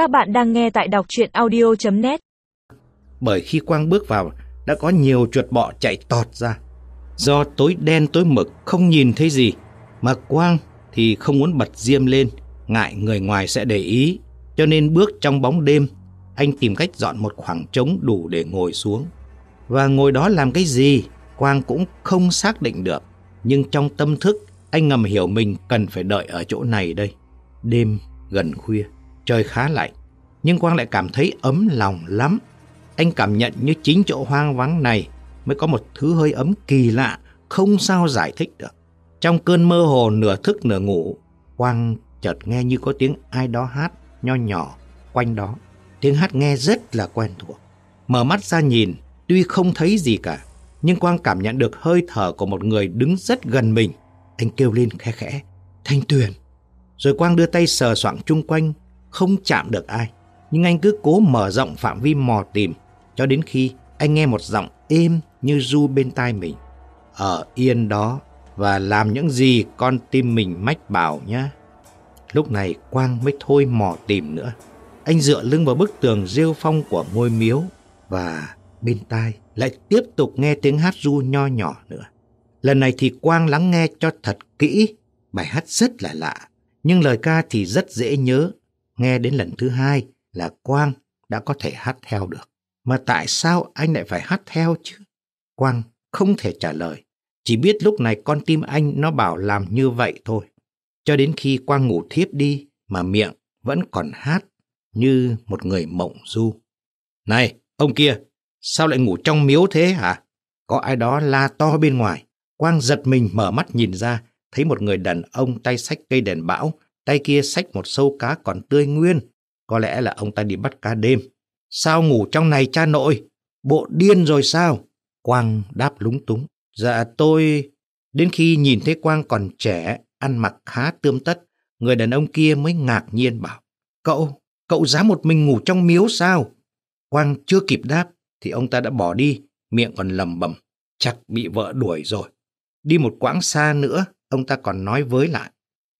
Các bạn đang nghe tại đọc chuyện audio.net Bởi khi Quang bước vào, đã có nhiều chuột bọ chạy tọt ra. Do tối đen tối mực không nhìn thấy gì, mà Quang thì không muốn bật diêm lên, ngại người ngoài sẽ để ý. Cho nên bước trong bóng đêm, anh tìm cách dọn một khoảng trống đủ để ngồi xuống. Và ngồi đó làm cái gì, Quang cũng không xác định được. Nhưng trong tâm thức, anh ngầm hiểu mình cần phải đợi ở chỗ này đây. Đêm gần khuya, trời khá lạnh, nhưng Quang lại cảm thấy ấm lòng lắm. Anh cảm nhận như chính chỗ hoang vắng này mới có một thứ hơi ấm kỳ lạ, không sao giải thích được. Trong cơn mơ hồ nửa thức nửa ngủ, Quang chợt nghe như có tiếng ai đó hát nho nhỏ quanh đó. Tiếng hát nghe rất là quen thuộc. Mở mắt ra nhìn, tuy không thấy gì cả, nhưng Quang cảm nhận được hơi thở của một người đứng rất gần mình. Anh kêu lên khẽ khẽ, Thanh Tuyền. Rồi Quang đưa tay sờ soạng chung quanh, không chạm được ai. Nhưng anh cứ cố mở rộng phạm vi mò tìm, cho đến khi anh nghe một giọng êm như ru bên tai mình. Ở yên đó và làm những gì con tim mình mách bảo nhé. Lúc này Quang mới thôi mò tìm nữa. Anh dựa lưng vào bức tường rêu phong của ngôi miếu và bên tai lại tiếp tục nghe tiếng hát ru nho nhỏ nữa. Lần này thì Quang lắng nghe cho thật kỹ, bài hát rất là lạ, nhưng lời ca thì rất dễ nhớ. Nghe đến lần thứ hai là Quang đã có thể hát theo được. Mà tại sao anh lại phải hát theo chứ? Quang không thể trả lời, chỉ biết lúc này con tim anh nó bảo làm như vậy thôi. Cho đến khi Quang ngủ thiếp đi mà miệng vẫn còn hát như một người mộng du. Này, ông kia, sao lại ngủ trong miếu thế hả? Có ai đó la to bên ngoài. Quang giật mình mở mắt nhìn ra, thấy một người đàn ông tay sách cây đèn bão, tay kia xách một sâu cá còn tươi nguyên. Có lẽ là ông ta đi bắt cá đêm. Sao ngủ trong này cha nội? Bộ điên rồi sao? Quang đáp lúng túng. Dạ tôi... Đến khi nhìn thấy Quang còn trẻ, ăn mặc khá tươm tất, người đàn ông kia mới ngạc nhiên bảo. Cậu, cậu dám một mình ngủ trong miếu sao? Quang chưa kịp đáp, thì ông ta đã bỏ đi, miệng còn lầm bầm. Chắc bị vợ đuổi rồi. Đi một quãng xa nữa, ông ta còn nói với lại.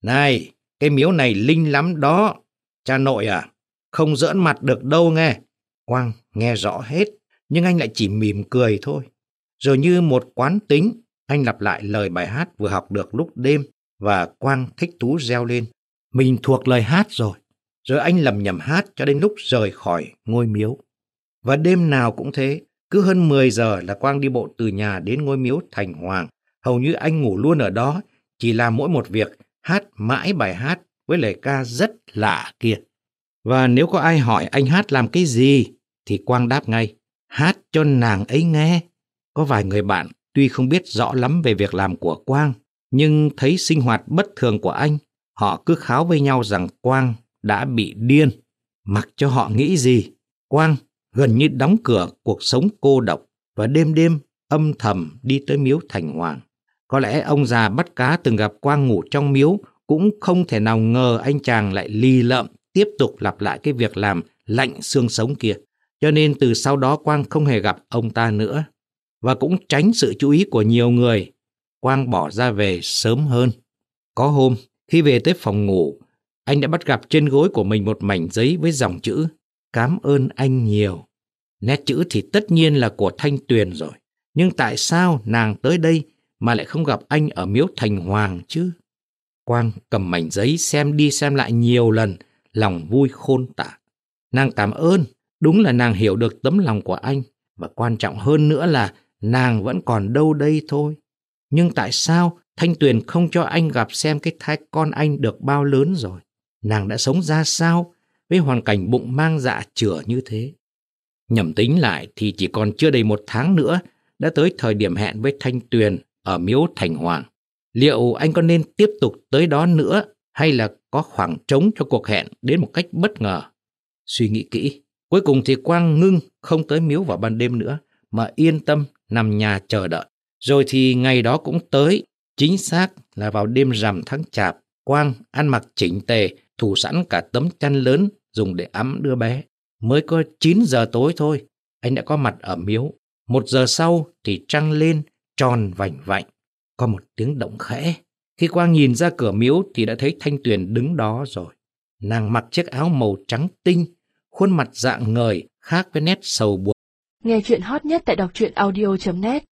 Này, cái miếu này linh lắm đó. Cha nội à, không giỡn mặt được đâu nghe. Quang nghe rõ hết, nhưng anh lại chỉ mỉm cười thôi. Rồi như một quán tính, anh lặp lại lời bài hát vừa học được lúc đêm và Quang thích thú reo lên. Mình thuộc lời hát rồi. Rồi anh lầm nhầm hát cho đến lúc rời khỏi ngôi miếu. Và đêm nào cũng thế, cứ hơn 10 giờ là Quang đi bộ từ nhà đến ngôi miếu Thành Hoàng. Hầu như anh ngủ luôn ở đó, chỉ làm mỗi một việc, hát mãi bài hát với lời ca rất lạ kia. Và nếu có ai hỏi anh hát làm cái gì, thì Quang đáp ngay, hát cho nàng ấy nghe. Có vài người bạn tuy không biết rõ lắm về việc làm của Quang, nhưng thấy sinh hoạt bất thường của anh, họ cứ kháo với nhau rằng Quang đã bị điên. Mặc cho họ nghĩ gì, Quang gần như đóng cửa cuộc sống cô độc và đêm đêm âm thầm đi tới miếu thành hoàng. Có lẽ ông già bắt cá từng gặp Quang ngủ trong miếu cũng không thể nào ngờ anh chàng lại lì lợm tiếp tục lặp lại cái việc làm lạnh xương sống kia. Cho nên từ sau đó Quang không hề gặp ông ta nữa. Và cũng tránh sự chú ý của nhiều người, Quang bỏ ra về sớm hơn. Có hôm, khi về tới phòng ngủ, anh đã bắt gặp trên gối của mình một mảnh giấy với dòng chữ Cám ơn anh nhiều. Nét chữ thì tất nhiên là của Thanh Tuyền rồi. Nhưng tại sao nàng tới đây mà lại không gặp anh ở miếu thành hoàng chứ? Quang cầm mảnh giấy xem đi xem lại nhiều lần, lòng vui khôn tả. Nàng cảm ơn, đúng là nàng hiểu được tấm lòng của anh, và quan trọng hơn nữa là nàng vẫn còn đâu đây thôi. Nhưng tại sao Thanh Tuyền không cho anh gặp xem cái thai con anh được bao lớn rồi? Nàng đã sống ra sao với hoàn cảnh bụng mang dạ chửa như thế? Nhầm tính lại thì chỉ còn chưa đầy một tháng nữa đã tới thời điểm hẹn với Thanh Tuyền ở miếu Thành Hoàng. Liệu anh có nên tiếp tục tới đó nữa hay là có khoảng trống cho cuộc hẹn đến một cách bất ngờ? Suy nghĩ kỹ, cuối cùng thì Quang ngưng không tới miếu vào ban đêm nữa mà yên tâm nằm nhà chờ đợi. Rồi thì ngày đó cũng tới, chính xác là vào đêm rằm tháng chạp, Quang ăn mặc chỉnh tề, thủ sẵn cả tấm chăn lớn dùng để ấm đứa bé. Mới có 9 giờ tối thôi, anh đã có mặt ở miếu. Một giờ sau thì trăng lên, tròn vành vạnh. Có một tiếng động khẽ. Khi Quang nhìn ra cửa miếu thì đã thấy Thanh Tuyền đứng đó rồi. Nàng mặc chiếc áo màu trắng tinh, khuôn mặt dạng ngời khác với nét sầu buồn. Nghe chuyện hot nhất tại đọc truyện audio.net